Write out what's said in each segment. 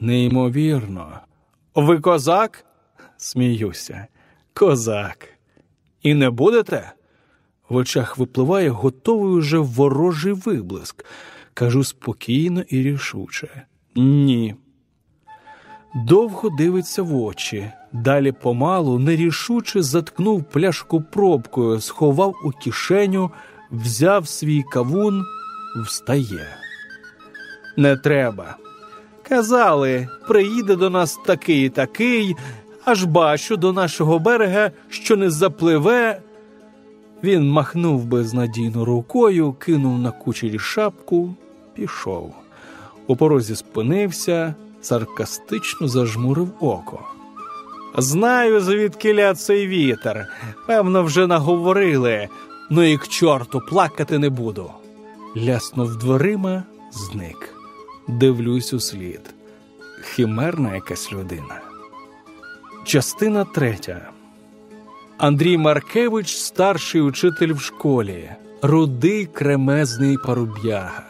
Неймовірно. Ви козак? Сміюся. Козак. І не будете? В очах випливає готовий уже ворожий виблиск. Кажу спокійно і рішуче. Ні. Довго дивиться в очі, далі помалу, нерішуче заткнув пляшку пробкою, сховав у кишеню, взяв свій кавун, встає. Не треба. Казали, приїде до нас такий і такий, аж бачу до нашого берега, що не запливе. Він махнув безнадійно рукою, кинув на кучері шапку, пішов. У порозі спинився, саркастично зажмурив око. Знаю, звідки цей вітер. Певно, вже наговорили, ну і к чорту плакати не буду. Ляснув дверима, зник. Дивлюсь у слід. Химерна якась людина. Частина третя. Андрій Маркевич, старший учитель в школі, рудий кремезний паруб'яга,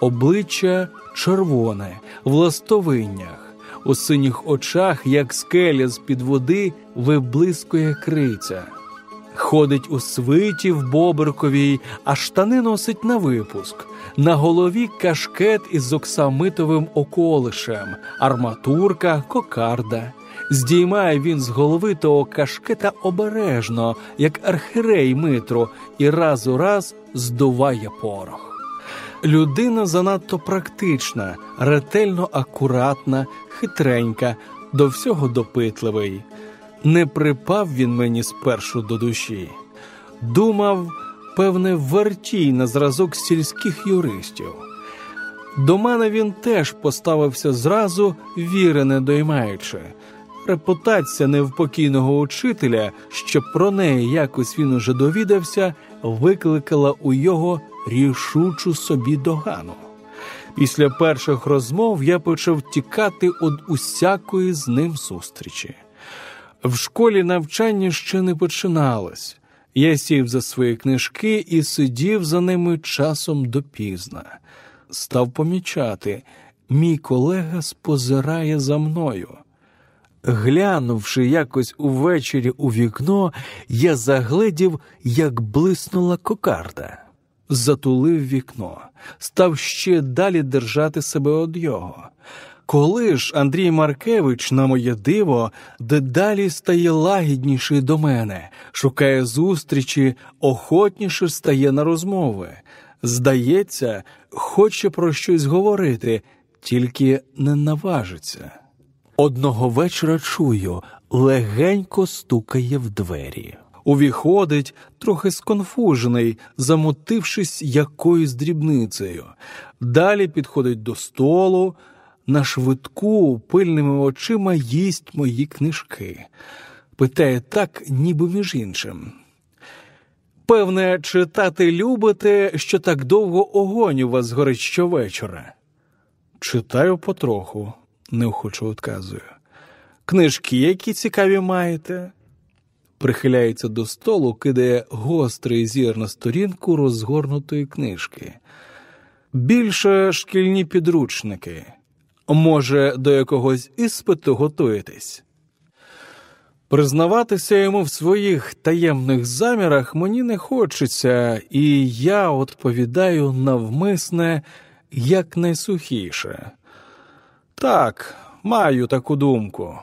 обличчя червоне, в ластовиннях, у синіх очах, як скеля з під води, виблискує криця. Ходить у свиті в Боберковій, а штани носить на випуск. На голові кашкет із оксамитовим околишем, арматурка, кокарда. Здіймає він з голови того кашкета обережно, як архірей Митру, і раз у раз здуває порох. Людина занадто практична, ретельно акуратна, хитренька, до всього допитливий. Не припав він мені спершу до душі. Думав, певне, вартій на зразок сільських юристів. До мене він теж поставився зразу, віри не доймаючи. Репутація невпокійного учителя, що про неї якось він уже довідався, викликала у його рішучу собі догану. Після перших розмов я почав тікати від усякої з ним зустрічі. В школі навчання ще не починалось. Я сів за свої книжки і сидів за ними часом допізна. Став помічати, мій колега спозирає за мною. Глянувши якось увечері у вікно, я загледів, як блиснула кокарда. Затулив вікно, став ще далі держати себе від його. Коли ж Андрій Маркевич, на моє диво, дедалі стає лагідніший до мене, шукає зустрічі, охотніше стає на розмови. Здається, хоче про щось говорити, тільки не наважиться. Одного вечора чую, легенько стукає в двері. Увіходить, трохи сконфужений, замотившись якоюсь дрібницею. Далі підходить до столу, на швидку пильними очима їсть мої книжки. Питає так, ніби між іншим. Певне, читати любите, що так довго огонь у вас горить щовечора. Читаю потроху неохоче відказую. Книжки, які цікаві маєте? Прихиляється до столу, кидає гострий зір на сторінку розгорнутої книжки. Більше шкільні підручники. Може, до якогось іспиту готуєтесь? Признаватися йому в своїх таємних замірах мені не хочеться, і я відповідаю навмисне якнайсухіше. Так, маю таку думку.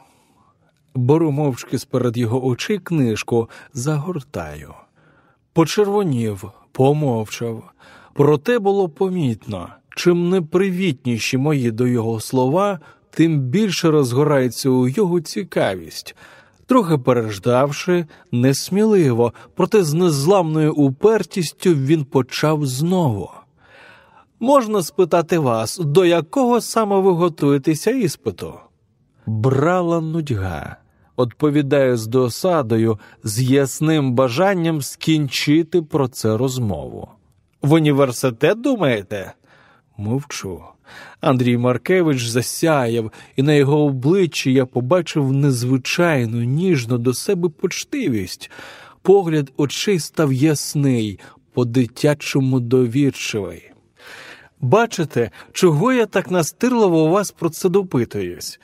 Беру мовчки сперед його очей книжку, загортаю. Почервонів, помовчав. Проте було помітно, чим непривітніші мої до його слова, тим більше розгорається у його цікавість. Трохи переждавши, несміливо, проте з незламною упертістю він почав знову. Можна спитати вас, до якого саме ви готуєтеся іспиту? Брала нудьга, відповідаю з досадою, з ясним бажанням скінчити про це розмову. В університет думаєте? Мовчу. Андрій Маркевич засяяв, і на його обличчі я побачив незвичайну, ніжну до себе почтивість. Погляд очей став ясний, по дитячому довірчивий. Бачите, чого я так настирливо у вас про це допитуюсь?